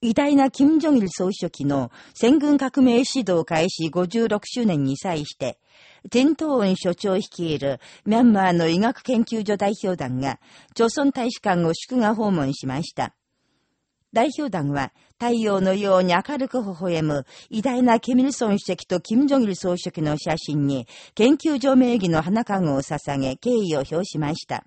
偉大な金正日総書記の戦軍革命指導開始56周年に際して、天東恩所長率いるミャンマーの医学研究所代表団が、朝鮮大使館を祝賀訪問しました。代表団は太陽のように明るく微笑む偉大なケミルソン主席と金正日総書記の写真に研究所名義の花籠を捧げ敬意を表しました。